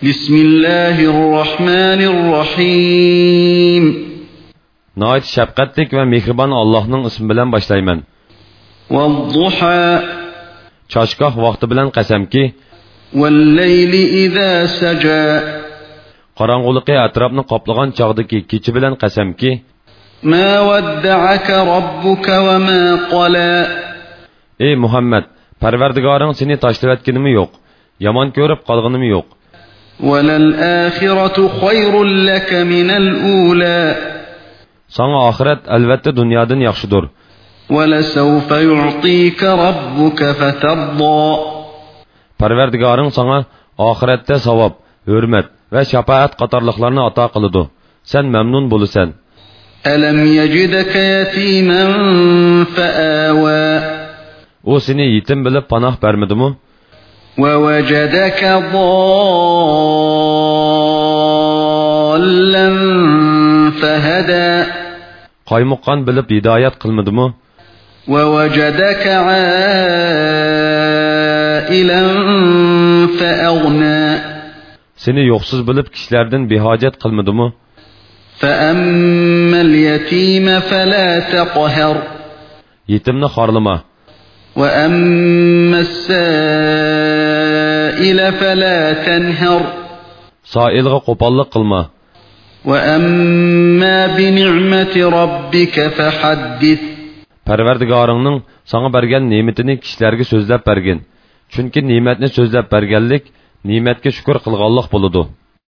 Bismillahirrahmanirrahim. Nəhayət şəfqətlik və mehriban Allahın ismi ilə başlayıram. Vəd-duha. Çaşqaq vaxtı ilə qəsəmki. Vəl-leyli izə səca. Qaranğılığı ətrafını qaplayan çağdakı keçi ilə qəsəmki. Ma vəddəaka rabbuka və ma qala. Ey Muhammed, Pərverdigarın səni təşdiq etdiyini yox, yaman görüb qalğınımı yox. وللآخرة خير لك من الأولى Sana oxirat albatta dunyodan yaxshidir. ولسوف يعطيك ربك فترضى Parvardigoring sana oxiratda savob, hurmat va shafaat qatorliqlarni ato qiladi. Sen mamnun bo'lasan. ألم يجدك يتيما فآوى U seni yetim bilib panoh bermadimi? ووجدك ضالا فهدى. قائم قيمقان بلب هدايات قل مدمو ووجدك عائلا فأغنى. سني yoksuz bilip kişilerden بهاجات قل مدمو فَأَمَّا الْيَت۪يمَ فَلَا تَقْهَرْ. Yetimini harlama. وَأَمَّا السائل السائل فلا تنهر سائلغا قوباللıq قılma وَأَمَّا بِنِعْمَةِ رَبِّكَ فَحَدِّثْ Pərverdigarının sana bərgən nimetini kişilərə sözləb bərgin. Çünki nimetni sözləb bərgənlik nimetə şükür qılğanlıq buludu.